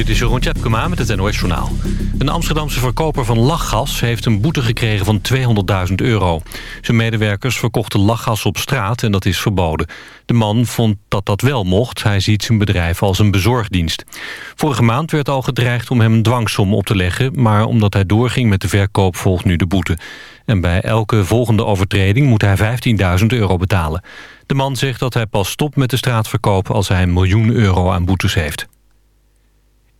Dit is Jeroen Tjepkema met het NOS Journaal. Een Amsterdamse verkoper van lachgas heeft een boete gekregen van 200.000 euro. Zijn medewerkers verkochten lachgas op straat en dat is verboden. De man vond dat dat wel mocht. Hij ziet zijn bedrijf als een bezorgdienst. Vorige maand werd al gedreigd om hem een dwangsom op te leggen... maar omdat hij doorging met de verkoop volgt nu de boete. En bij elke volgende overtreding moet hij 15.000 euro betalen. De man zegt dat hij pas stopt met de straatverkoop... als hij een miljoen euro aan boetes heeft.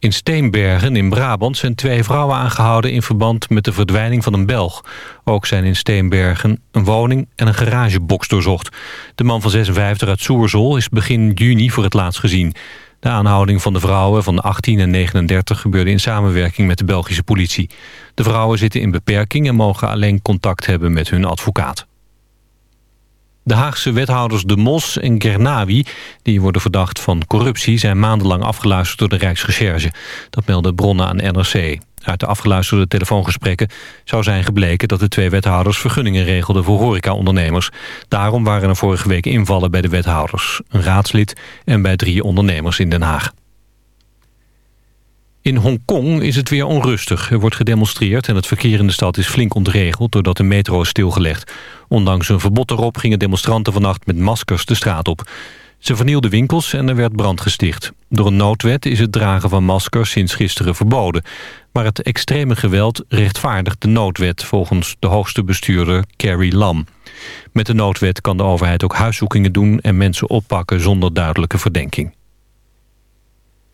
In Steenbergen in Brabant zijn twee vrouwen aangehouden... in verband met de verdwijning van een Belg. Ook zijn in Steenbergen een woning en een garagebox doorzocht. De man van 56 uit Soersel is begin juni voor het laatst gezien. De aanhouding van de vrouwen van 18 en 39 gebeurde in samenwerking met de Belgische politie. De vrouwen zitten in beperking en mogen alleen contact hebben met hun advocaat. De Haagse wethouders De Mos en Gernawi, die worden verdacht van corruptie... zijn maandenlang afgeluisterd door de Rijksrecherche. Dat melden bronnen aan NRC. Uit de afgeluisterde telefoongesprekken zou zijn gebleken... dat de twee wethouders vergunningen regelden voor horecaondernemers. Daarom waren er vorige week invallen bij de wethouders. Een raadslid en bij drie ondernemers in Den Haag. In Hongkong is het weer onrustig. Er wordt gedemonstreerd en het verkeer in de stad is flink ontregeld... doordat de metro is stilgelegd. Ondanks een verbod erop gingen demonstranten vannacht met maskers de straat op. Ze vernielden winkels en er werd brand gesticht. Door een noodwet is het dragen van maskers sinds gisteren verboden. Maar het extreme geweld rechtvaardigt de noodwet... volgens de hoogste bestuurder Carrie Lam. Met de noodwet kan de overheid ook huiszoekingen doen... en mensen oppakken zonder duidelijke verdenking.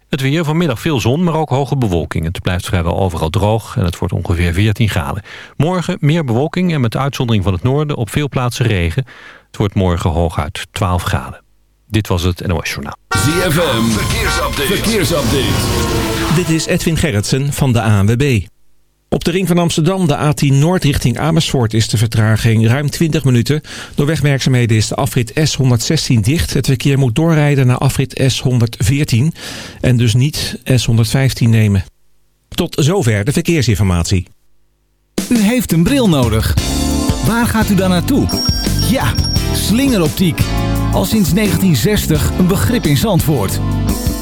Het weer vanmiddag veel zon, maar ook hoge bewolking. Het blijft vrijwel overal droog en het wordt ongeveer 14 graden. Morgen meer bewolking en met uitzondering van het noorden op veel plaatsen regen. Het wordt morgen hooguit 12 graden. Dit was het NOS Journaal. ZFM, verkeersupdate. verkeersupdate. Dit is Edwin Gerritsen van de ANWB. Op de ring van Amsterdam, de A10 Noord richting Amersfoort, is de vertraging ruim 20 minuten. Door wegwerkzaamheden is de afrit S116 dicht. Het verkeer moet doorrijden naar afrit S114 en dus niet S115 nemen. Tot zover de verkeersinformatie. U heeft een bril nodig. Waar gaat u dan naartoe? Ja, slingeroptiek. Al sinds 1960 een begrip in Zandvoort.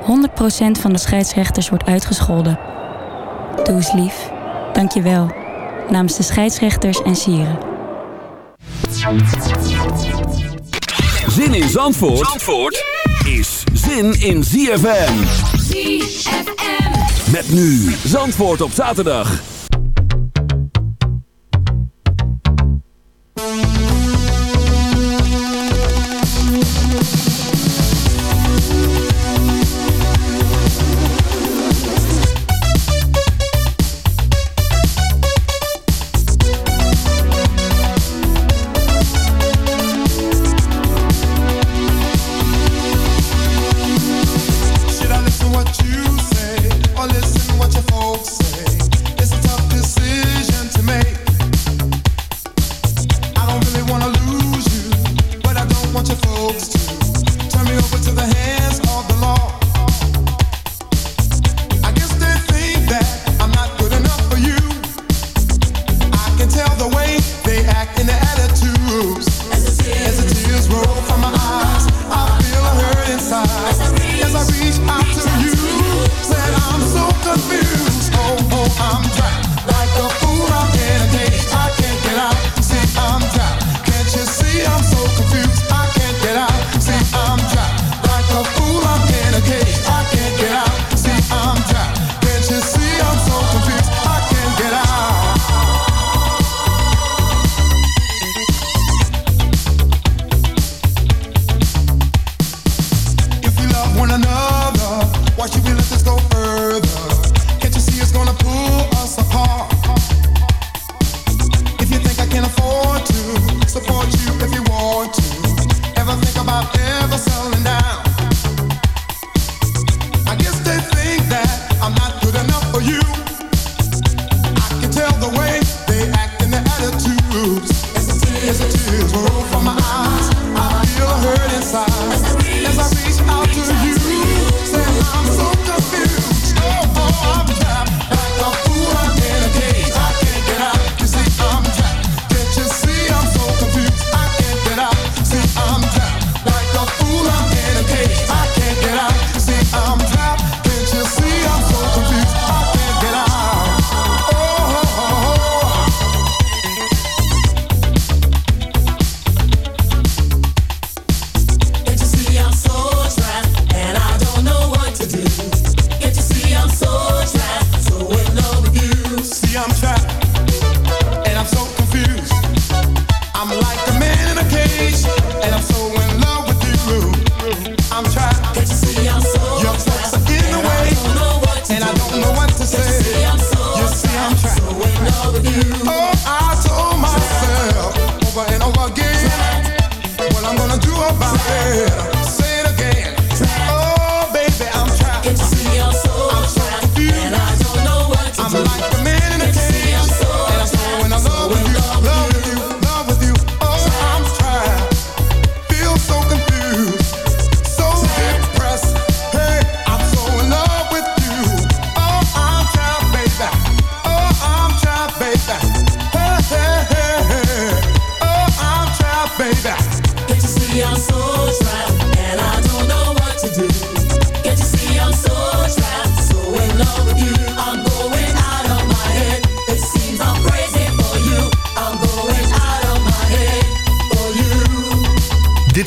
100% van de scheidsrechters wordt uitgescholden. Doe eens lief. Dank je wel. Namens de scheidsrechters en sieren. Zin in Zandvoort, Zandvoort is zin in ZFM. ZFM. Met nu Zandvoort op zaterdag.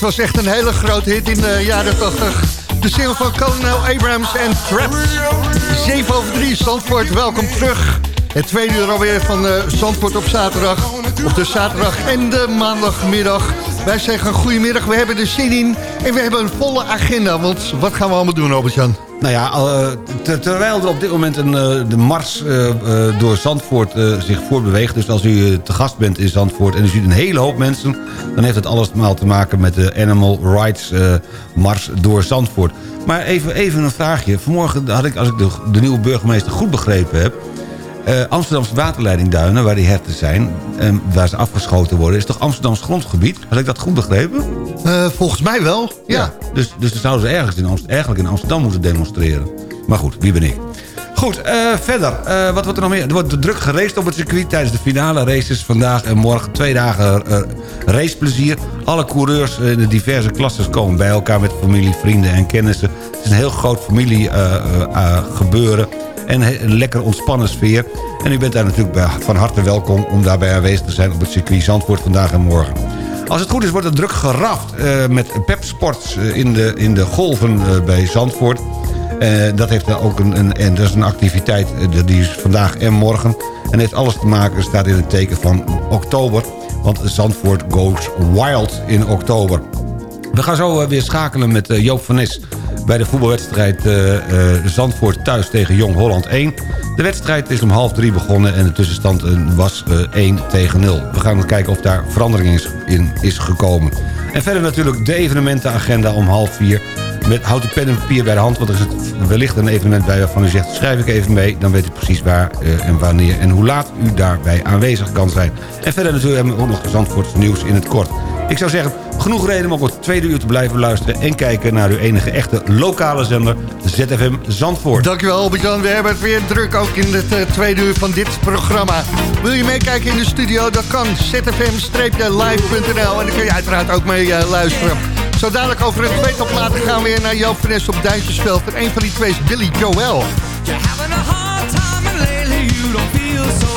Was echt een hele grote hit in de jaren 80. De single van Colonel Abrams en Traps. 7 over 3, Zandvoort, welkom terug. Het tweede uur alweer van uh, Zandvoort op zaterdag. Op de zaterdag en de maandagmiddag. Wij zeggen goedemiddag, we hebben er zin in. En we hebben een volle agenda, want wat gaan we allemaal doen, Albert-Jan? Nou ja, uh, terwijl er op dit moment een, uh, de mars uh, door Zandvoort zich voortbeweegt... dus als u te gast bent in Zandvoort en u ziet een hele hoop mensen... dan heeft het allemaal te maken met de Animal Rights Mars door Zandvoort. Maar even, even een vraagje. Vanmorgen had ik, als ik de nieuwe burgemeester goed begrepen heb... Uh, Amsterdamse waterleidingduinen, waar die herten zijn... en waar ze afgeschoten worden, is toch Amsterdams grondgebied? Had ik dat goed begrepen? Uh, volgens mij wel, ja. ja. dus, dus dan zouden ze ergens in eigenlijk in Amsterdam moeten demonstreren. Maar goed, wie ben ik? Goed, uh, verder. wat wordt er nog meer? Er wordt druk geraced op het circuit tijdens de finale races vandaag en morgen. Twee dagen raceplezier. Alle coureurs in de diverse klasses komen bij elkaar met familie, vrienden en kennissen. Het is een heel groot familiegebeuren en een lekker ontspannen sfeer. En u bent daar natuurlijk van harte welkom om daarbij aanwezig te zijn op het circuit Zandvoort vandaag en morgen. Als het goed is wordt er druk geraft uh, met Pep Sports uh, in, de, in de golven uh, bij Zandvoort. dat, heeft ook een, een, en dat is een activiteit die is vandaag en morgen. En heeft alles te maken, staat in het teken van oktober. Want Zandvoort goes wild in oktober. We gaan zo weer schakelen met Joop van Nes bij de voetbalwedstrijd uh, uh, Zandvoort thuis tegen Jong Holland 1. De wedstrijd is om half drie begonnen en de tussenstand uh, was 1 tegen 0. We gaan kijken of daar verandering in is gekomen. En verder natuurlijk de evenementenagenda om half vier. Met, houd de pen en papier bij de hand, want er is wellicht een evenement bij waarvan u zegt... schrijf ik even mee, dan weet u precies waar en wanneer en hoe laat u daarbij aanwezig kan zijn. En verder natuurlijk hebben we ook nog Zandvoorts nieuws in het kort. Ik zou zeggen, genoeg reden om op het tweede uur te blijven luisteren... en kijken naar uw enige echte lokale zender, ZFM Zandvoort. Dankjewel Albert-Jan, we hebben het weer druk ook in het uh, tweede uur van dit programma. Wil je meekijken in de studio, dat kan zfm-live.nl... en dan kun je uiteraard ook mee uh, luisteren. Zo dadelijk over het tweetal platen gaan we weer naar Joop Fres op Duintjesveld. En een van die twee is Billy Joel. You're having a hard time and lately you don't feel so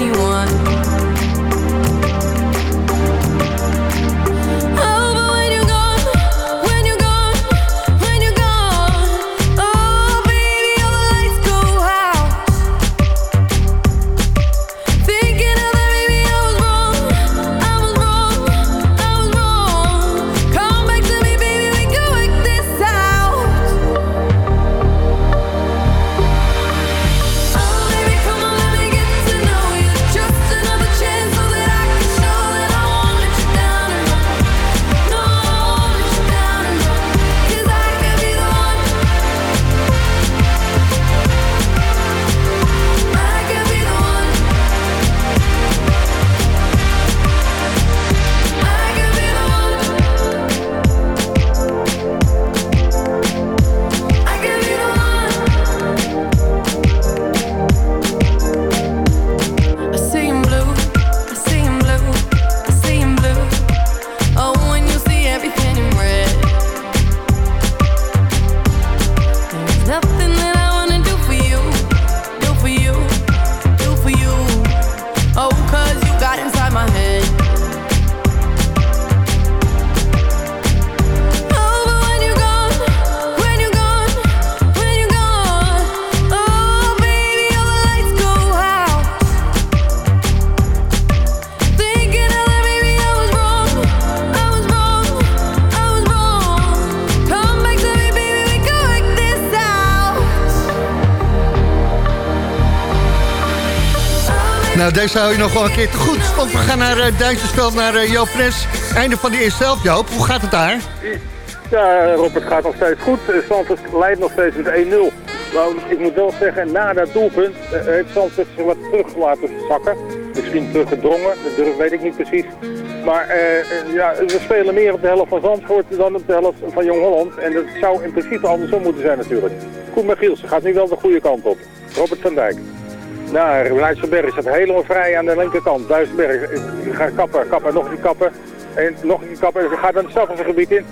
anyone. Deze hou je nog wel een keer te goed. Want we gaan naar uh, Duitsersveld, naar uh, Joop Fres. Einde van de eerste helft, Joop. Hoe gaat het daar? Ja, Rob, het gaat nog steeds goed. Eh, Santos leidt nog steeds met 1-0. Maar ik moet wel zeggen, na dat doelpunt eh, heeft Santos wat terug laten zakken. Misschien teruggedrongen, dat durf weet ik niet precies. Maar ja, we spelen meer op de helft van Zandvoort dan op de helft van Jong Holland. En dat zou in principe andersom moeten zijn natuurlijk. Koen Michiels gaat nu wel de goede kant op. Robert van Dijk. Naar Leidselberg staat helemaal vrij aan de linkerkant. Duitsberg gaat kappen, kappen, nog een kappen. En nog keer kappen. En gaat dan het strafgebied in.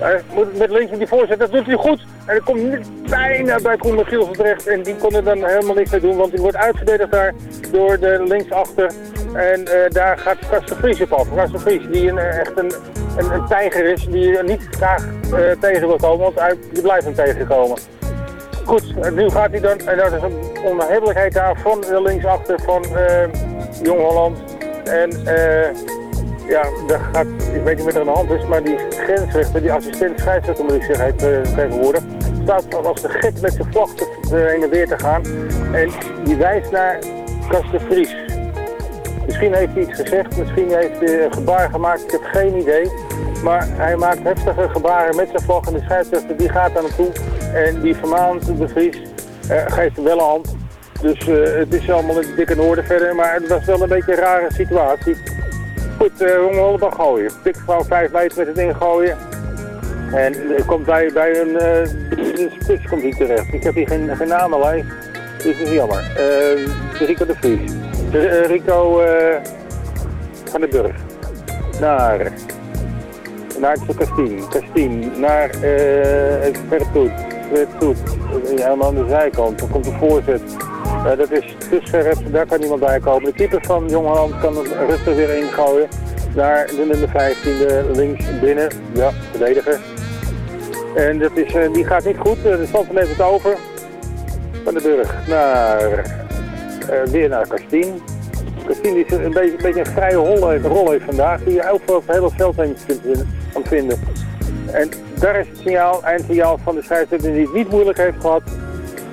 Hij moet met links in die voorzet, dat doet hij goed. En hij komt bijna bij Koen Michielsen terecht. En die kon er dan helemaal niks mee doen, want die wordt uitverdedigd daar door de linksachter. En eh, daar gaat Karsten Vries op af. Karsten Vries, die een, eh, echt een, een, tijger is, die niet graag eh, tegen wil komen, want hij, blijft hem tegenkomen. Goed, nu gaat hij dan, en dat is een onhebbelijkheid daar van linksachter van eh, Jong Holland. En eh, ja, daar gaat, ik weet niet wat er aan de hand is, maar die grensrechter, die assistent scheidsrechter moet ik zeggen, uh, tegenwoordig, staat als de gek met zijn vlag heen en weer te gaan. En die wijst naar Kasten Vries. Misschien heeft hij iets gezegd, misschien heeft hij een gebaar gemaakt, ik heb geen idee. Maar hij maakt heftige gebaren met zijn vlag en de scheidsrechter die gaat naar hem toe. En die vermaant de Vries, eh, geeft hem wel een hand. Dus eh, het is allemaal een dikke noorden verder, maar het was wel een beetje een rare situatie. Goed, uh, we gaan gooien. Dik vrouw 5 meter met het ingooien. En komt bij, bij een, een spits komt hij terecht. Ik heb hier geen, geen namenlijst, dus dat is jammer. Rico de Vries. De, Rico van den Burg. Naar, naar Kastien. Kastien. Naar uh, Vertoet. Vertoet. Helemaal aan de zijkant. Dan komt de voorzet. Uh, dat is tussen daar kan niemand bij komen. De keeper van Jong Holland kan het rustig weer ingooien. Naar de nummer 15, de links binnen. Ja, verdediger. En dat is, uh, die gaat niet goed. Uh, de stand heeft het over. Van de Burg naar, weer naar Kastien. Kastien is een beetje een, beetje een vrije rol heeft, vandaag. Die je over het hele veld heen kan vinden. En daar is het signaal, eindsignaal van de scheidsrechter die het niet moeilijk heeft gehad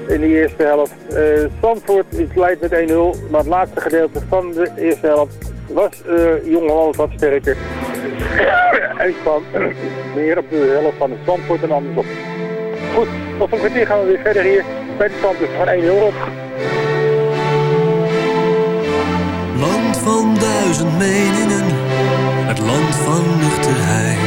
in de eerste helft. Uh, is leidt met 1-0, maar het laatste gedeelte van de eerste helft was uh, Jong wat sterker. en kwam meer op de helft van de Zandvoort en anders op. Goed, tot een kwartier gaan we weer verder hier bij de stand dus van 1-0 op. Land van duizend meningen, het land van nuchterheid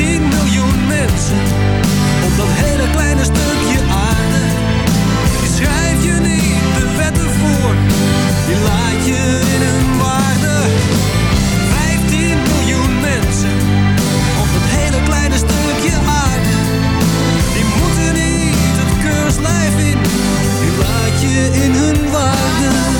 10 miljoen mensen op dat hele kleine stukje aarde. Je schrijf je niet de wetten voor, Die laat je in hun waarde. 15 miljoen mensen op dat hele kleine stukje aarde. Die moeten niet het keurslijf in, Die laat je in hun waarde.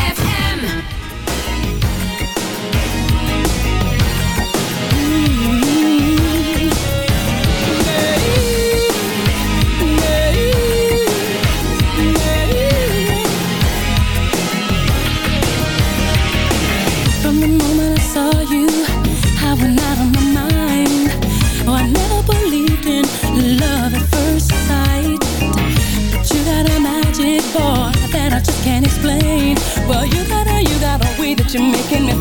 you're making me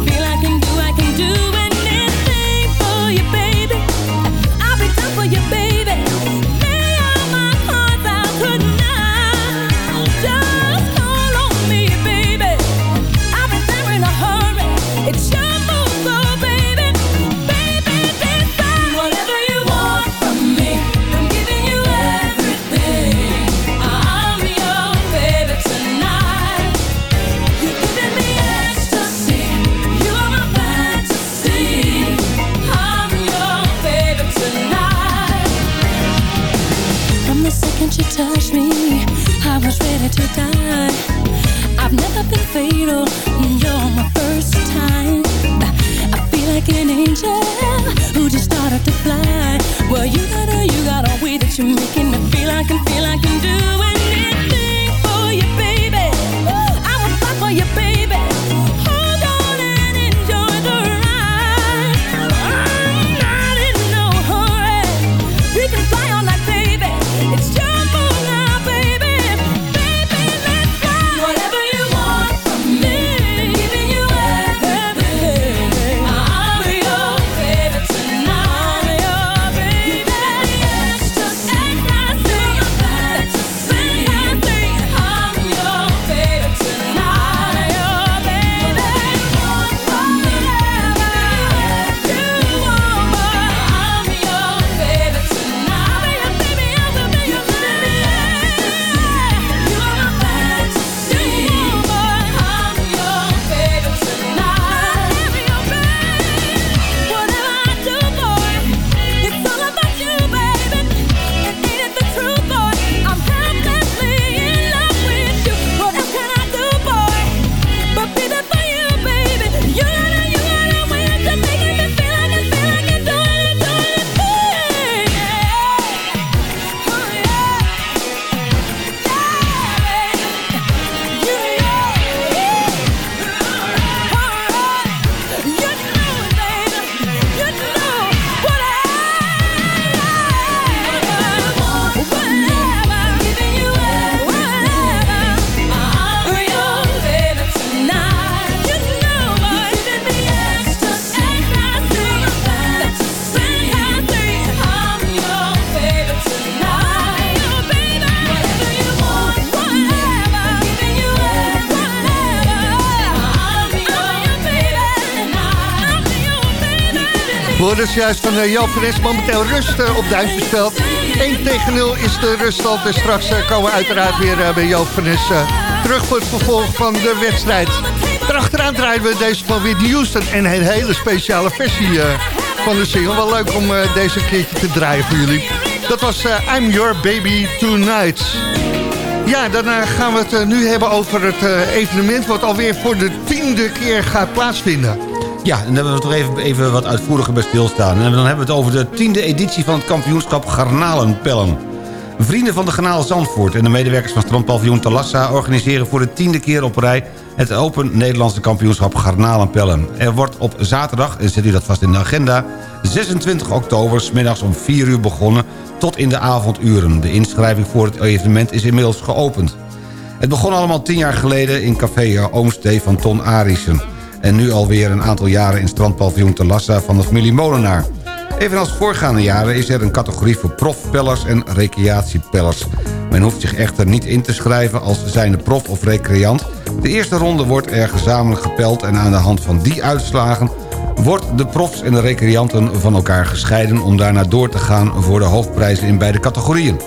We juist van uh, Jan momenteel rust uh, op Duintjesveld. 1 tegen 0 is de ruststand. En straks uh, komen we uiteraard weer bij Nes terug voor het vervolg van de wedstrijd. Daarachteraan draaien we deze van Whitney Houston en een hele speciale versie van de single. Wel leuk om deze keertje te draaien voor jullie. Dat was I'm Your Baby Tonight. Ja, daarna gaan we het nu hebben over het evenement... wat alweer voor de tiende keer gaat plaatsvinden. Ja, en daar hebben we toch even, even wat uitvoeriger bij stilstaan. En dan hebben we het over de tiende editie van het kampioenschap Garnalenpellen. Vrienden van de Garnalen Zandvoort en de medewerkers van strandpaviljoen Talassa... organiseren voor de tiende keer op rij het Open Nederlandse kampioenschap Garnalenpellen. Er wordt op zaterdag, en zet u dat vast in de agenda... 26 oktober, smiddags om 4 uur begonnen tot in de avonduren. De inschrijving voor het evenement is inmiddels geopend. Het begon allemaal tien jaar geleden in café Oomstee van Ton Arissen en nu alweer een aantal jaren in strandpaviljoen Talassa van de familie Molenaar. Evenals voorgaande jaren is er een categorie voor profpellers en recreatiepellers. Men hoeft zich echter niet in te schrijven als zijnde prof of recreant. De eerste ronde wordt er gezamenlijk gepeld en aan de hand van die uitslagen... wordt de profs en de recreanten van elkaar gescheiden... om daarna door te gaan voor de hoofdprijzen in beide categorieën.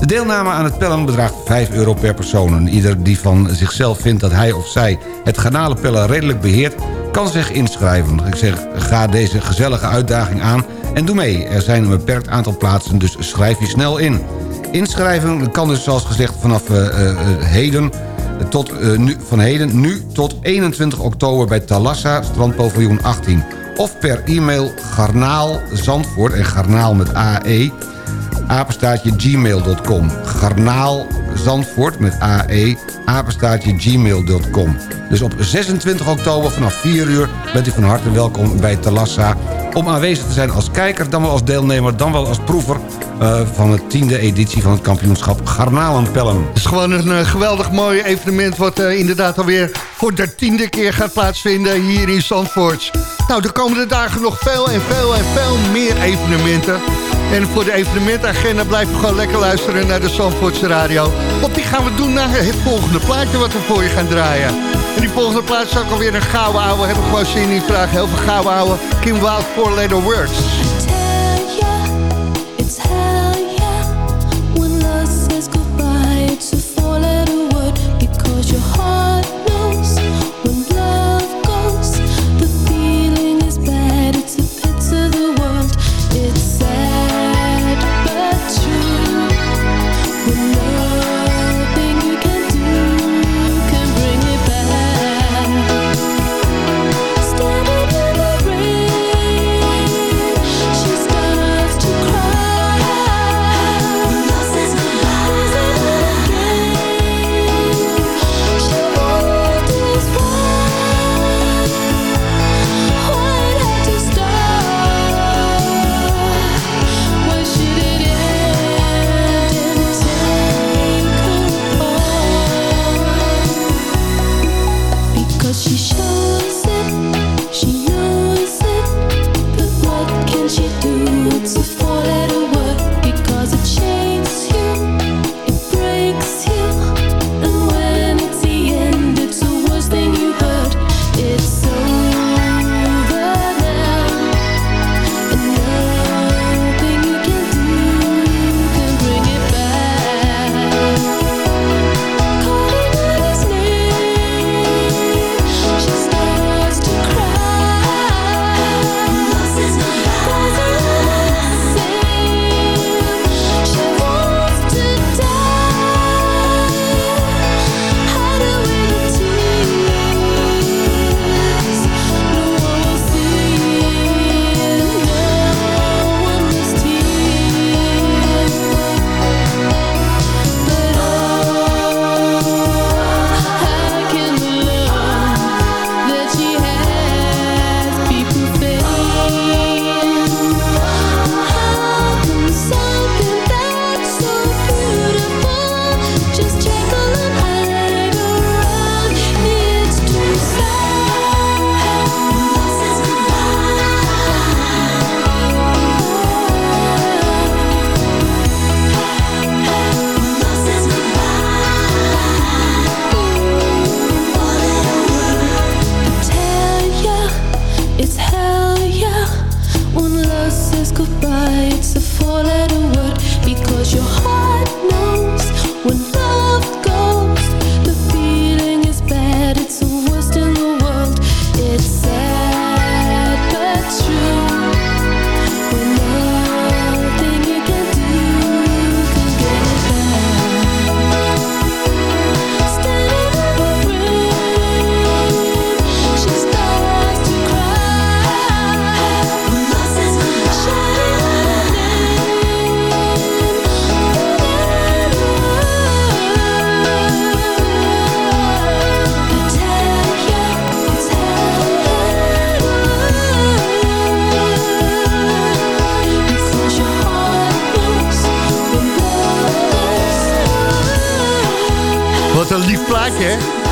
De deelname aan het pellen bedraagt 5 euro per persoon. En ieder die van zichzelf vindt dat hij of zij het garnalenpellen redelijk beheert... kan zich inschrijven. Ik zeg, ga deze gezellige uitdaging aan en doe mee. Er zijn een beperkt aantal plaatsen, dus schrijf je snel in. Inschrijven kan dus zoals gezegd vanaf uh, uh, heden... Tot, uh, nu, van heden nu tot 21 oktober bij Talassa, strandpaviljoen 18. Of per e-mail garnaal Zandvoort en garnaal met AE apenstaartje gmail.com. Garnaal Zandvoort met AE, apenstaartje gmail.com. Dus op 26 oktober vanaf 4 uur bent u van harte welkom bij Talassa... om aanwezig te zijn als kijker, dan wel als deelnemer... dan wel als proever uh, van de tiende editie van het kampioenschap Garnalenpellen. Het is gewoon een uh, geweldig mooi evenement... wat uh, inderdaad alweer voor de tiende keer gaat plaatsvinden hier in Zandvoort. Nou, de komende dagen nog veel en veel en veel meer evenementen... En voor de evenementagenda blijf gewoon lekker luisteren naar de Zandvoortse radio. Want die gaan we doen naar het volgende plaatje wat we voor je gaan draaien. En die volgende plaat is ook alweer een gouden ouwe. Heb ik gewoon zin in vraag. Heel veel gouden ouwe. Kim Wild, Four Letter Words.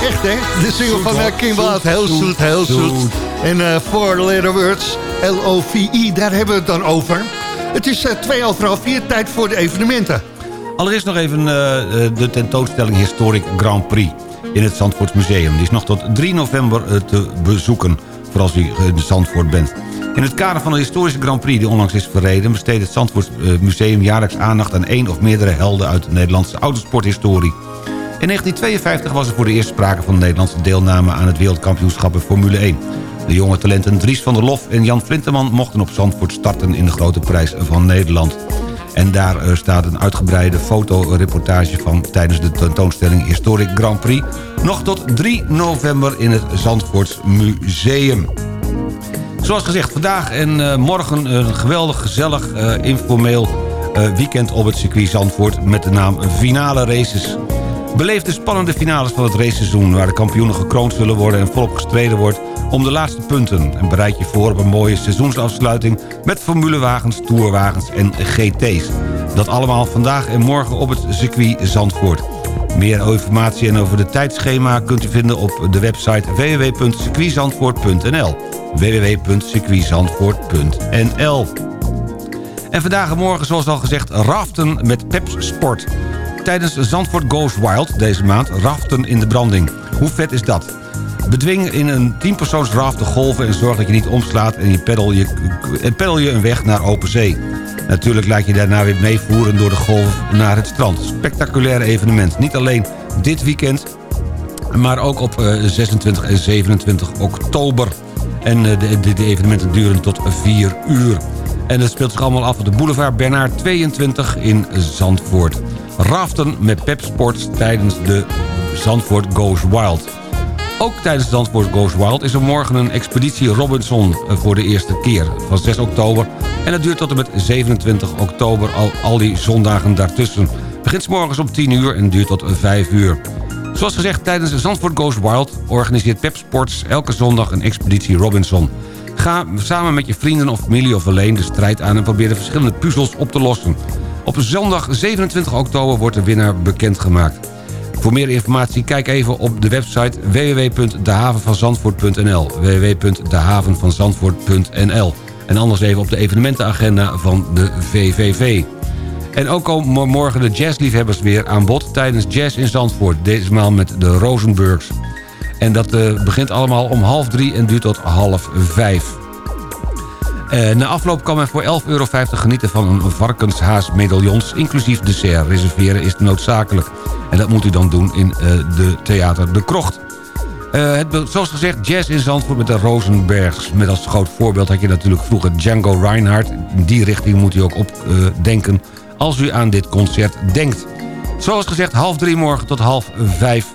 Echt, hè? De single van uh, Kim Wild. Heel zoet, heel zoet. En eh Four Letter Words, L-O-V-I, daar hebben we het dan over. Het is eh, twee over half vier, tijd voor de evenementen. Allereerst nog even eh, eh, de tentoonstelling Historic Grand Prix in het Zandvoort Museum. Die is nog tot 3 november eh, te bezoeken, voor als u in Zandvoort bent. In het kader van de historische Grand Prix die onlangs is verreden... besteedt het Zandvoort eh, Museum jaarlijks aandacht aan één of meerdere helden... uit de Nederlandse autosporthistorie. In 1952 was er voor de eerste sprake van Nederlandse deelname... aan het wereldkampioenschap in Formule 1. De jonge talenten Dries van der Lof en Jan Flinteman... mochten op Zandvoort starten in de grote prijs van Nederland. En daar eh, staat een uitgebreide fotoreportage van... tijdens de tentoonstelling Historic Grand Prix... nog tot 3 november in het Zandvoorts Museum. Zoals gezegd, vandaag en eh, morgen een geweldig gezellig eh, informeel weekend op het circuit Zandvoort... met de naam Finale Races. Beleef de spannende finales van het raceseizoen... waar de kampioenen gekroond zullen worden en volop gestreden wordt om de laatste punten. En bereid je voor op een mooie seizoensafsluiting... met formulewagens, tourwagens en GT's. Dat allemaal vandaag en morgen op het circuit Zandvoort. Meer informatie en over de tijdschema kunt u vinden op de website www.circuitzandvoort.nl www.circuitzandvoort.nl En vandaag en morgen, zoals al gezegd, raften met Peps Sport. Tijdens Zandvoort Goes Wild deze maand raften in de branding. Hoe vet is dat? Bedwing in een 10-persoons raft de golven en zorg dat je niet omslaat... en je peddel je, peddel je een weg naar open zee. Natuurlijk laat je daarna weer meevoeren door de golf naar het strand. Spectaculair evenement. Niet alleen dit weekend, maar ook op eh, 26 en 27 oktober. En eh, de, de, de evenementen duren tot 4 uur. En dat speelt zich allemaal af op de boulevard Bernard 22 in Zandvoort. Raften met Pep Sports tijdens de Zandvoort Goes Wild. Ook tijdens Zandvoort Goes Wild is er morgen een expeditie Robinson eh, voor de eerste keer. Van 6 oktober en dat duurt tot en met 27 oktober, al, al die zondagen daartussen. Begint morgens om 10 uur en duurt tot 5 uur. Zoals gezegd, tijdens de Zandvoort Goes Wild organiseert Pep Sports elke zondag een expeditie Robinson. Ga samen met je vrienden of familie of alleen de strijd aan en probeer de verschillende puzzels op te lossen. Op zondag 27 oktober wordt de winnaar bekendgemaakt. Voor meer informatie kijk even op de website www.dehavenvanzandvoort.nl www.dehavenvanzandvoort.nl En anders even op de evenementenagenda van de VVV. En ook komen morgen de jazzliefhebbers weer aan bod tijdens Jazz in Zandvoort. Deze maal met de Rosenburgs. En dat eh, begint allemaal om half drie en duurt tot half vijf. Eh, na afloop kan men voor 11,50 euro genieten van een varkenshaas medaillons... inclusief dessert. Reserveren is noodzakelijk. En dat moet u dan doen in eh, de Theater De Krocht. Eh, het, zoals gezegd, jazz in Zandvoort met de Rosenbergs. Met als groot voorbeeld had je natuurlijk vroeger Django Reinhardt. In die richting moet u ook opdenken als u aan dit concert denkt. Zoals gezegd, half drie morgen tot half vijf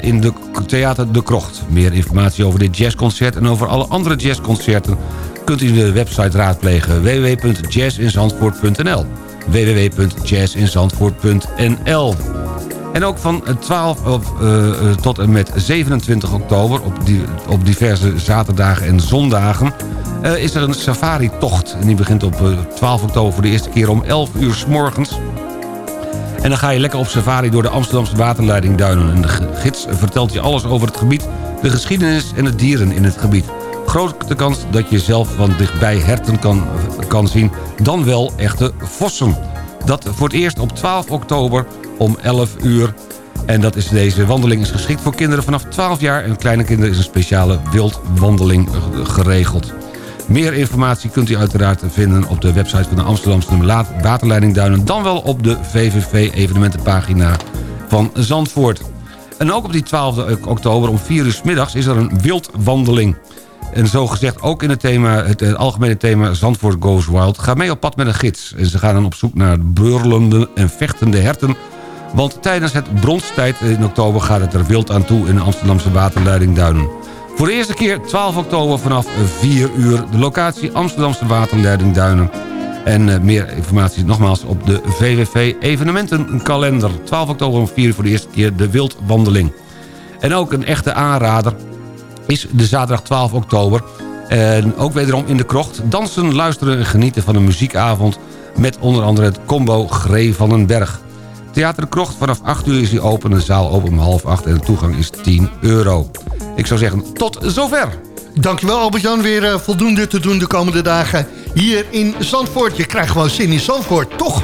in de Theater De Krocht. Meer informatie over dit jazzconcert en over alle andere jazzconcerten... kunt u de website raadplegen www.jazzinzandvoort.nl www.jazzinzandvoort.nl en ook van 12 of, eh, eh, tot en met 27 oktober... op, die, op diverse zaterdagen en zondagen... eh, is er een safari-tocht. En die begint op eh, 12 oktober voor de eerste keer om 11 uur s morgens. En dan ga je lekker op safari door de Amsterdamse waterleidingduinen. En de gids vertelt je alles over het gebied... de geschiedenis en de dieren in het gebied. Grote kans dat je zelf van dichtbij herten kan, kan zien... dan wel echte vossen. Dat voor het eerst op 12 oktober om 11 uur. En dat is, deze wandeling is geschikt voor kinderen vanaf 12 jaar... en kleine kinderen is een speciale wildwandeling geregeld. Meer informatie kunt u uiteraard vinden op de website van de Amsterdamse La- Waterleidingduinen... dan wel op de VVV-evenementenpagina van Zandvoort. En ook op die 12 oktober om 4 uur middags is er een wildwandeling. En zo gezegd ook in het, thema, het, algemene thema Zandvoort Goes Wild. Ga mee op pad met een gids. En ze gaan dan op zoek naar beurlende en vechtende herten... Want tijdens het bronstijd in oktober gaat het er wild aan toe in de Amsterdamse waterleidingduinen. Voor de eerste keer 12 oktober vanaf 4 uur de locatie Amsterdamse waterleidingduinen. En eh, meer informatie nogmaals op de VVV evenementenkalender. 12 oktober om 4 uur voor de eerste keer de wildwandeling. En ook een echte aanrader is de zaterdag 12 oktober. En ook wederom in de krocht. Dansen, luisteren en genieten van een muziekavond... met onder andere het combo Gree van den Berg. Theater de Krocht, vanaf 8 uur is die open. De zaal open om half 8 en de toegang is 10 euro. Ik zou zeggen, tot zover. Dankjewel Albert-Jan, weer eh, voldoende te doen de komende dagen hier in Zandvoort. Je krijgt gewoon zin in Zandvoort, toch?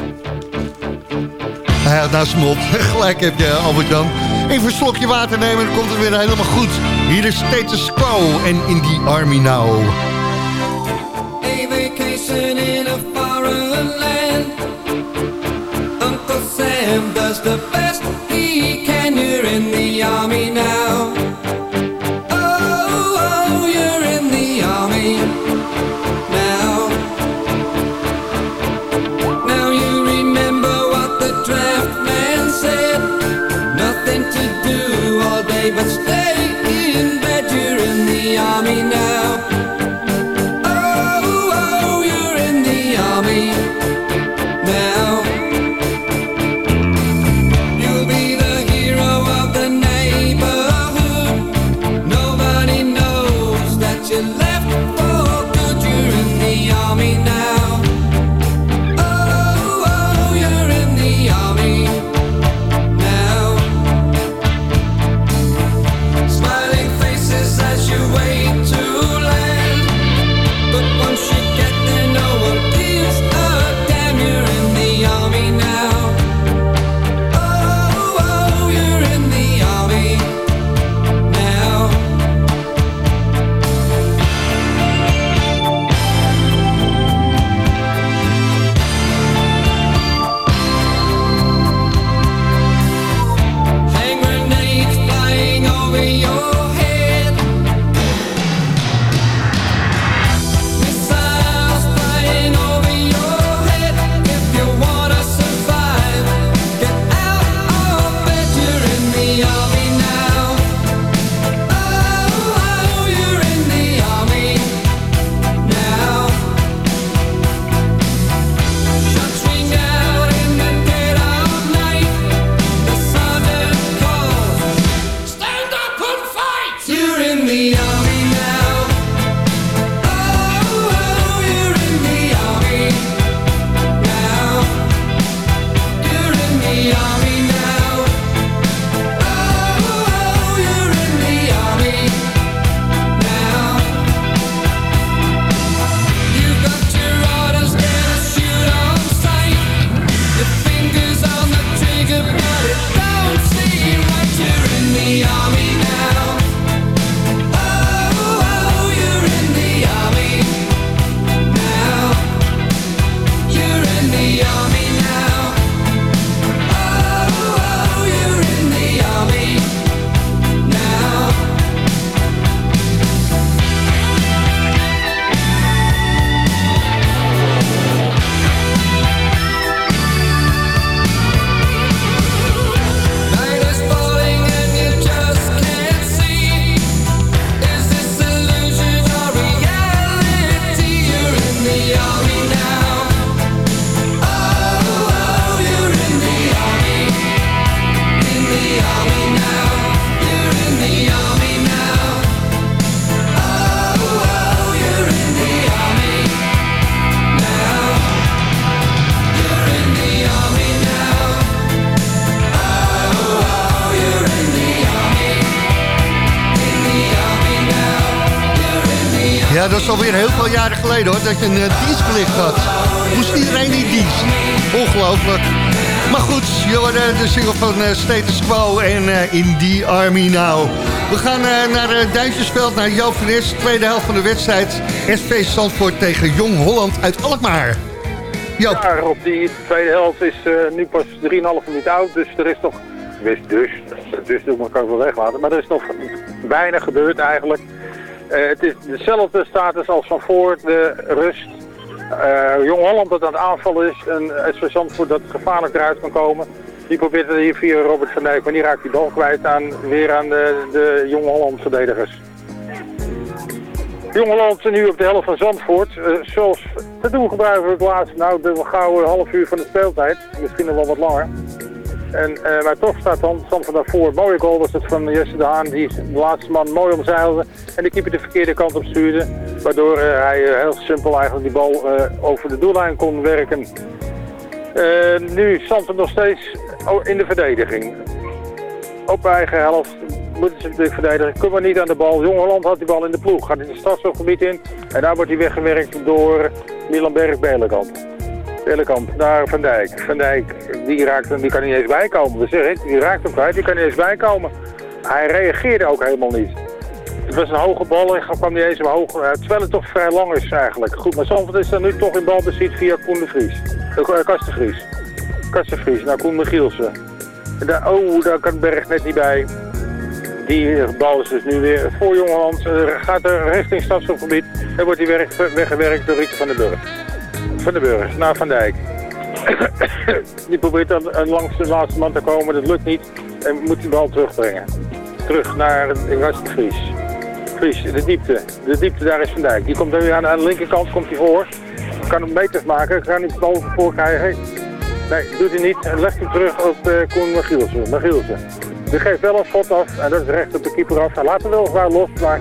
Hij had nou zijn mond. Gelijk heb je Albert-Jan. Even een slokje water nemen, dan komt het weer helemaal goed. Hier is Status Quo en In The Army Now. A vacation in a foreign land. Uncle Sam does the best he can. You're in the army now. Is alweer heel veel jaren geleden hoor, dat je een uh, dienstplicht had. Moest iedereen in dienst. Ongelooflijk. Maar goed, hoorde de single van eh, Quo en eh, In The Army Now. We gaan eh, naar uh, naar Joop van. Tweede helft van de wedstrijd. SV Zandvoort tegen Jong Holland uit Alkmaar. Ja, Rob, die tweede helft is eh, nu pas 3,5 minuten oud, dus er is nog... Wist dus, dus dat moet ik ook wel weglaten, maar er is nog weinig gebeurd eigenlijk. Eh, het is dezelfde status als van voor de rust. Eh, Jong Holland dat aan het aanvallen is en SV Zandvoort dat gevaarlijk eruit kan komen. Die probeert het hier via Robert van Dijk, maar die raakt die bal kwijt aan, weer aan de, de Jong Holland verdedigers. Jong Holland nu op de helft van Zandvoort. Eh, zoals te doen gebruiken we het laatste, nou de gouden half uur van de speeltijd. Misschien nog wel wat langer. En, eh, maar toch staat dan Zandvoort daarvoor. Mooie goal was het van Jesse de Haan. Die de laatste man mooi omzeilde. En de keeper de verkeerde kant op stuurde. Waardoor eh, hij eh, heel simpel eigenlijk die bal over de doellijn kon werken. Nu Zandvoort nog steeds oh, in de verdediging. Op eigen helft moeten ze natuurlijk verdedigen. Kunnen we niet aan de bal. Jongeland had die bal in de ploeg. Gaat in het stadsgebied in. En daar wordt hij weggewerkt door Milan Berg Belenkamp naar Van Dijk. Van Dijk, die, raakt hem, die kan niet eens bijkomen. We zeggen het, die raakt hem kwijt, die kan niet eens bijkomen. Hij reageerde ook helemaal niet. Het was een hoge bal en kwam niet eens omhoog. eh, terwijl het toch vrij lang is eigenlijk. Goed, maar Zandvoort is dan nu toch in balbezit via Koen de Vries. Uh, Kastenvries. Kastenvries naar Koen Michielsen. En daar, oh, daar kan Berg net niet bij. Die bal is dus nu weer voor Jongeland. Eh, gaat er richting stadsgebied. En wordt weg, weggewerkt door Rieke van den Burg. Van den Burg, naar Van Dijk. die probeert dan eh, langs de laatste man te komen. Dat lukt niet. En moet die bal terugbrengen. Terug naar Rasta Vries. Vries, de diepte. De diepte, daar is Van Dijk. Die komt nu aan, aan de linkerkant komt hij voor. Kan hem meters maken. Kan hij de bal voor krijgen. Nee, doet hij niet. Legt hem terug op eh, Koen Magielsen. Magielsen. Die geeft wel een schot af. En dat is recht op de keeper af. Hij laat hem wel zwaar los. Maar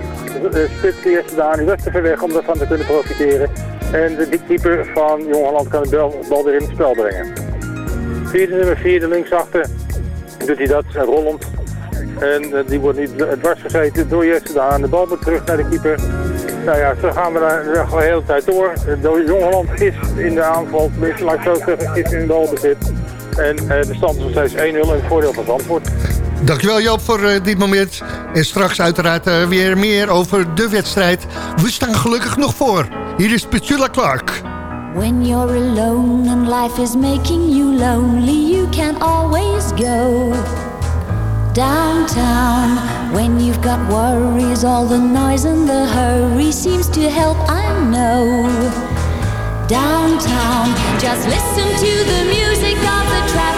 de spits de eerste daar. Die was te ver weg om ervan te kunnen profiteren. En de keeper van Jongeland kan de bal, bal weer in het spel brengen. Vierde nummer vierde linksachter doet hij dat en rollend. En eh, die wordt niet dwars gezeten door Jesse Daan. De bal moet terug naar de keeper. Nou ja, zo gaan we daar de hele tijd door. De Jongeland is in de aanval, tenminste laat ik zo zeggen, is in balbezit. En eh, de stand is nog steeds 1-0 in het voordeel van Zandvoort. Dankjewel Joop voor eh, dit moment. En straks uiteraard eh, weer meer over de wedstrijd. We staan gelukkig nog voor. Hier is Petula Clark. When you're alone and life is making you lonely, you can always go downtown. When you've got worries, all the noise and the hurry seems to help, I know. Downtown, just listen to the music of the traffic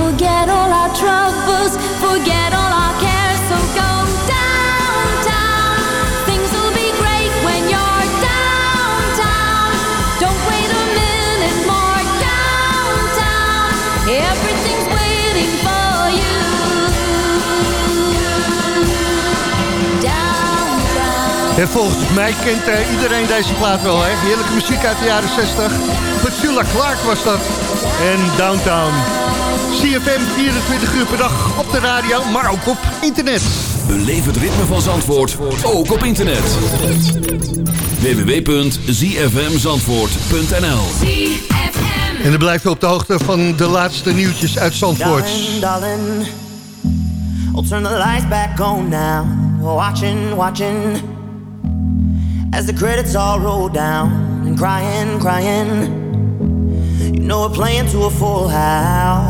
forget all our troubles, forget all our cares. So go downtown. Things will be great when you're downtown. Don't wait a minute more. Downtown. Everything's waiting for you. Downtown. En volgens mij kent eh, iedereen deze plaat wel, hè? Heerlijke muziek uit de jaren 60. Petula Clark was dat. En Downtown. CFM 24 uur per dag op de radio, maar ook op internet. Beleef het ritme van Zandvoort, ook op internet. www.zfmzandvoort.nl En dan blijf je op de hoogte van de laatste nieuwtjes uit Zandvoort. Darling, darling, I'll turn the lights back on now. Watching, watching, as the credits all roll down and crying, crying. You know we're playing to a full house.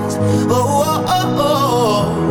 Oh, oh, oh, oh.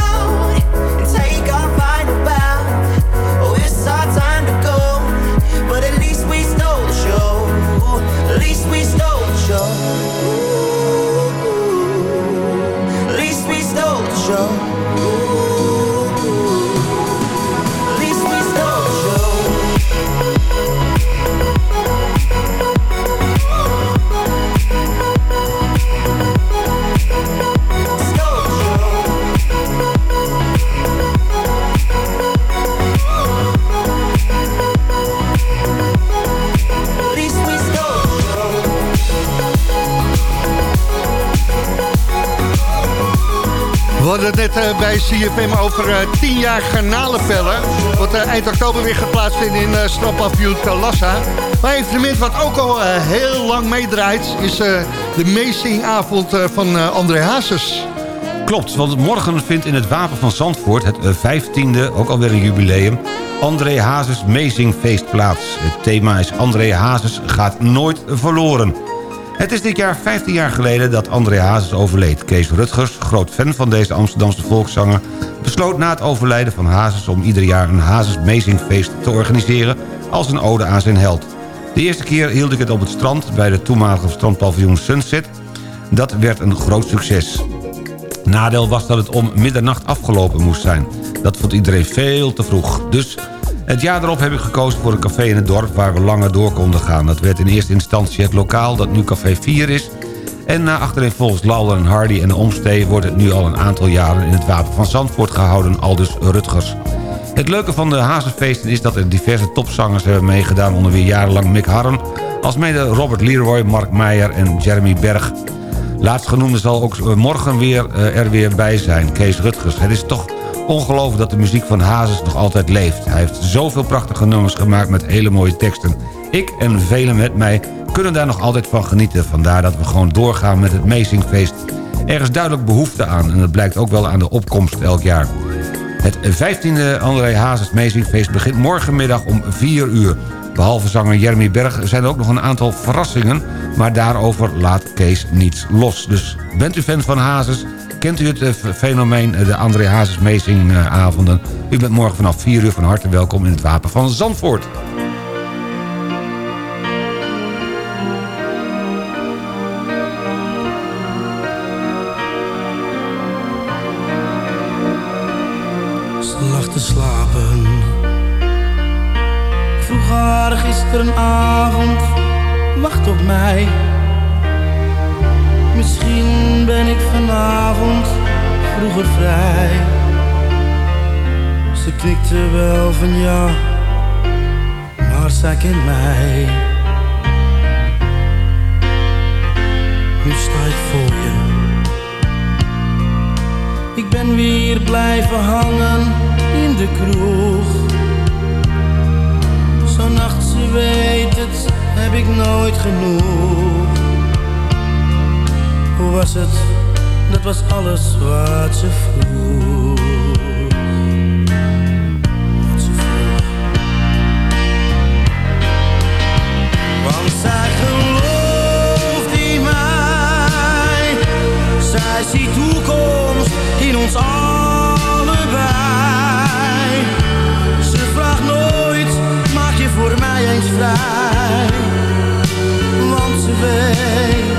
hadden het net eh, bij CFM over eh, 10 jaar garnalenpellen. Wat eh, eind oktober weer geplaatst vindt in uh, strandpavioen Talassa. Maar evenement wat ook al eh, heel lang meedraait... is eh, de meezingavond eh, van eh, André Hazes. Klopt, want morgen vindt in het Wapen van Zandvoort... het eh, 15e, ook alweer een jubileum... André Hazes Meezingfeest plaats. Het thema is André Hazes gaat nooit verloren. Het is dit jaar 15 jaar geleden dat André Hazes overleed. Kees Rutgers, groot fan van deze Amsterdamse volkszanger... besloot na het overlijden van Hazes om ieder jaar een Hazes Meezingfeest te organiseren... als een ode aan zijn held. De eerste keer hield ik het op het strand bij de toenmalige strandpaviljoen Sunset. Dat werd een groot succes. Nadeel was dat het om middernacht afgelopen moest zijn. Dat vond iedereen veel te vroeg. Dus het jaar erop heb ik gekozen voor een café in het dorp... waar we langer door konden gaan. Dat werd in eerste instantie het lokaal dat nu café 4 is... En na achterin volgens Lauder en Hardy en de omstee... wordt het nu al een aantal jaren in het Wapen van Zandvoort gehouden... aldus Rutgers. Het leuke van de Hazenfeesten is dat er diverse topzangers hebben meegedaan... onder wie jarenlang Mick Harren... alsmede Robert Leroy, Mark Meijer en Jeremy Berg. Laatstgenoemde zal ook morgen weer, eh, er weer bij zijn, Kees Rutgers. Het is toch ongelooflijk dat de muziek van Hazes nog altijd leeft. Hij heeft zoveel prachtige nummers gemaakt met hele mooie teksten. Ik en velen met mij kunnen daar nog altijd van genieten. Vandaar dat we gewoon doorgaan met het Meezingfeest. Er is duidelijk behoefte aan en dat blijkt ook wel aan de opkomst elk jaar. Het 15e André Hazes Meezingfeest begint morgenmiddag om 4 uur. Behalve zanger Jeremy Berg zijn er ook nog een aantal verrassingen... maar daarover laat Kees niets los. Dus bent u fan van Hazes? Kent u het eh, fenomeen, eh, de André Hazes-Mezing-avonden? U bent morgen vanaf 4 uur van harte welkom in het Wapen van Zandvoort. te slapen. Vroeger is er een gisterenavond, wacht op mij. Misschien ben ik vanavond vroeger vrij. Ze knikte wel van ja, maar zij kent mij. Nu sta ik voor je. Ik ben weer blijven hangen in de kroeg. Zo'n nacht, ze weet het, heb ik nooit genoeg. Was het? Dat was alles wat ze vroeg. Wat ze vroeg. Want zij gelooft in mij. Zij ziet toekomst in ons allebei. Ze vraagt nooit, maak je voor mij eens vrij. Want ze weet,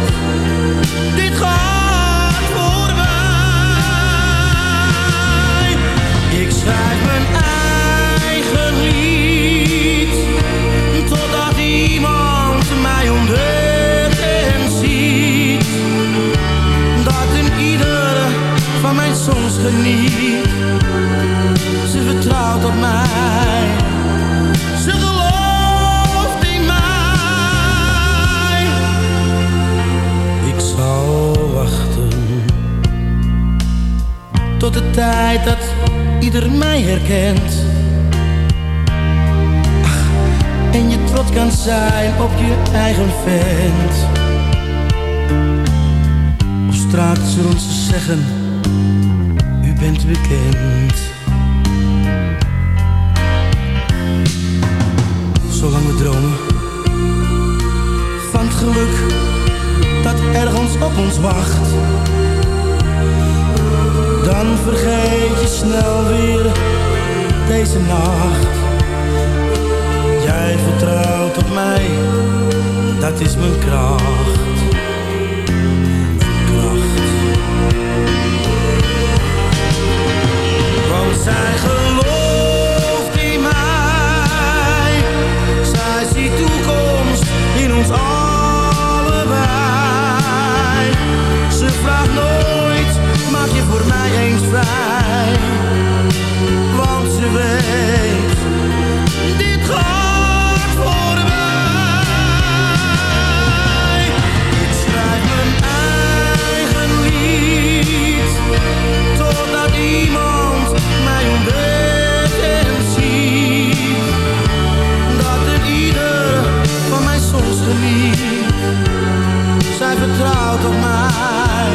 tot de tijd dat ieder mij herkent. Kan zijn op je eigen vent. Of straks zullen ze zeggen, u bent bekend. Zolang we dromen van het geluk dat ergens op ons wacht. Dan vergeet je snel weer deze nacht. Jij vertrouwt op mij, dat is mijn kracht. Want zij gelooft in mij. Zij ziet toekomst in ons allebei. Ze vraagt nooit, maak je voor mij eens vrij. Want ze weet, Zij vertrouwt op mij.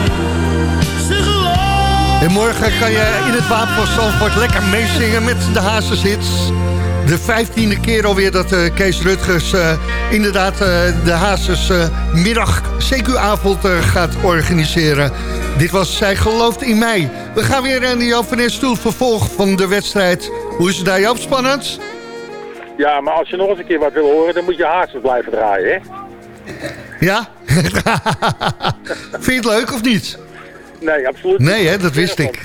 Ze gelooft. En morgen kan je in het Wapen van Zandvoort lekker meezingen met de Hazeshits. De vijftiende keer alweer dat eh, Kees Rutgers eh, inderdaad eh, de Hazes middag CQ-avond gaat organiseren. Dit was Zij gelooft in mij. We gaan weer aan de Joop van Es toe, vervolg van de wedstrijd. Hoe is het daar Joop, spannend? Ja, maar als je nog eens een keer wat wil horen, dan moet je hazes blijven draaien, hè? Ja? Vind je het leuk of niet? Nee, absoluut Nee, hè, dat wist ik.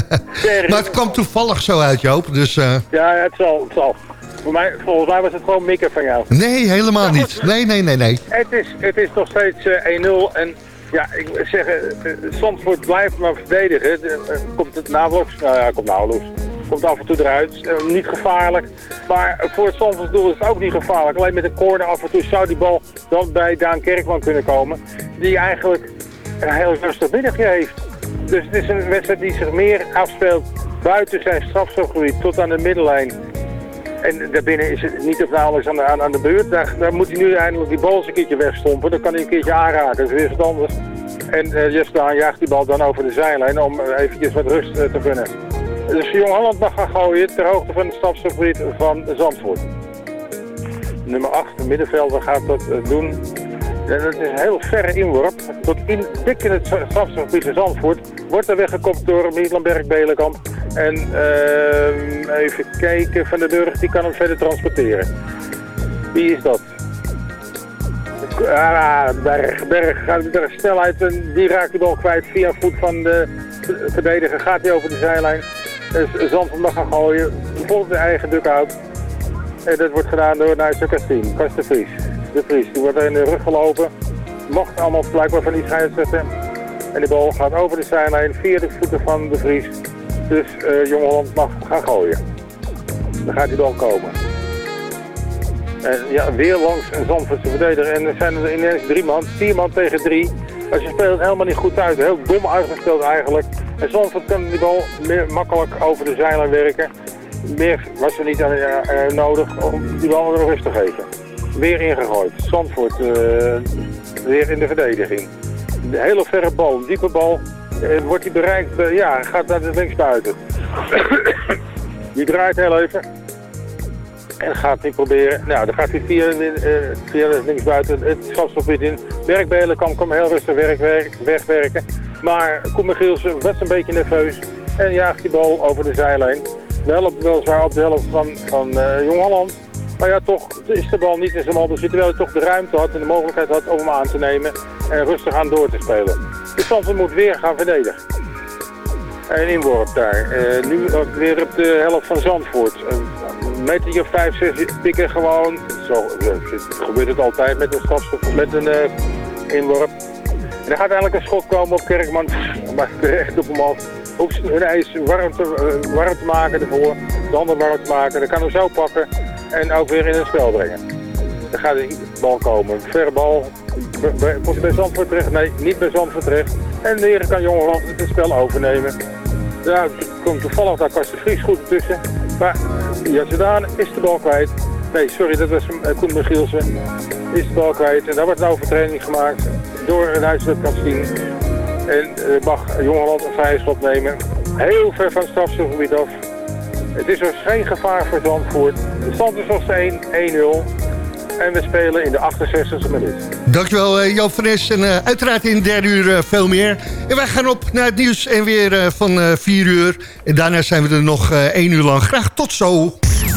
maar het kwam toevallig zo uit, Joop. Dus, eh, Ja, het zal, het zal. Voor mij, volgens mij was het gewoon mikken van jou. nee, helemaal niet. Nee, nee, nee, nee. Het is, het is nog steeds eh, 1-0 en ja, ik wil zeggen, uh, Zandvoort blijft maar verdedigen. De, eh, komt het nauwelijks, nou ja, komt nauwelijks. Komt af en toe eruit, Eh, niet gevaarlijk. Maar voor het Zandvoort doel is het ook niet gevaarlijk. Alleen met een corner af en toe zou die bal dan bij Daan Kerkman kunnen komen. Die eigenlijk een heel rustig middagje heeft. Dus het is een wedstrijd die zich meer afspeelt buiten zijn strafschopgebied tot aan de middellijn. En daarbinnen is het niet of nauwelijks aan de, aan, de beurt. Daar, moet hij nu eindelijk die bal eens een keertje wegstompen. Dan kan hij een keertje aanraken. Dat is weer anders. En uh, jaagt die bal dan over de zijlijn om uh, eventjes wat rust te gunnen. Dus Jong Holland mag gaan gooien ter hoogte van het stapsgebied van Zandvoort. Nummer 8, de middenvelder, gaat dat uh, doen. En dat is een heel verre inworp. Tot in, dik in het strafgebied van Zandvoort. Wordt er weggekopt door Mietlandberg Belenkamp. En uh, even kijken, Van de Burg die kan hem verder transporteren. Wie is dat? Ah, Berg, Berg gaat er snelheid en die raakt die bal kwijt via voet van de verdediger. Gaat hij over de zijlijn. Dus Zandvoort mag gaan gooien. Volgt de eigen dugout. En dat wordt gedaan door Nijsse Kastien, Kast de Vries. De Vries, die wordt in de rug gelopen. Mocht allemaal blijkbaar van die scheidsrechter. En die bal gaat over de zijlijn via de voeten van de Vries. Dus Jong Holland mag gaan gooien. Dan gaat die bal komen. En ja, weer langs een Zandvoortse verdediger. En er zijn er ineens drie man, vier man tegen drie. Ze spelen het helemaal niet goed uit. Heel dom uitgespeeld eigenlijk. En Zandvoort kan die bal meer makkelijk over de zeilen werken. Meer was er niet aan, eh, eh, nodig om die bal weer rust te geven. Weer ingegooid. Zandvoort eh, weer in de verdediging. De hele verre bal, een diepe bal. Wordt die bereikt, ja, gaat naar de linksbuiten. die draait heel even. En gaat niet proberen. Nou, dan gaat hij via, via linksbuiten het strafstofgebied in. Werkbelen kan, kan heel rustig werk, werk, wegwerken. Maar Koen Michielsen was een beetje nerveus. En jaagt die bal over de zijlijn. Wel op, op de helft van, van uh, Jong Holland. Maar ja, toch is de bal niet in zijn balbezit. Terwijl hij toch de ruimte had en de mogelijkheid had om hem aan te nemen. En rustig aan door te spelen. Dus Zandvoort moet weer gaan verdedigen. Een inworp daar. Uh, nu weer op de helft van Zandvoort. Een meter of vijf, zes pikken gewoon. Zo gebeurt het altijd met een met een uh, inworp. Er gaat eigenlijk een schot komen op Kerkman. Maar recht op hem af. Hoeft hun ijs warm te, uh, warm maken ervoor. De handen warm te maken. Dan kan hem zo pakken. En ook weer in het spel brengen. Dan gaat de bal komen. Verre bal. Komt bij Zandvoort terecht? Nee, niet bij Zandvoort terecht. En de heren kan Jongeland het spel overnemen. Ja, komt toevallig daar Karsten Vries goed tussen. Maar Jazedaan is de bal kwijt. Nee, sorry, dat was uh, Koen Michielsen. Is de bal kwijt. En daar wordt een overtreding gemaakt door een huiselijk kastien. En uh, mag Jongeland een vrije schot nemen. Heel ver van het strafstofgebied af. Het is dus geen gevaar voor Zandvoort. De stand is nog steeds 1-1-0. En we spelen in de 68e minuut. Dankjewel uh, Joop van Es. En uiteraard in de derde uur veel meer. En wij gaan op naar het nieuws en weer van 4 uur. En daarna zijn we er nog 1 uur lang. Graag tot zo.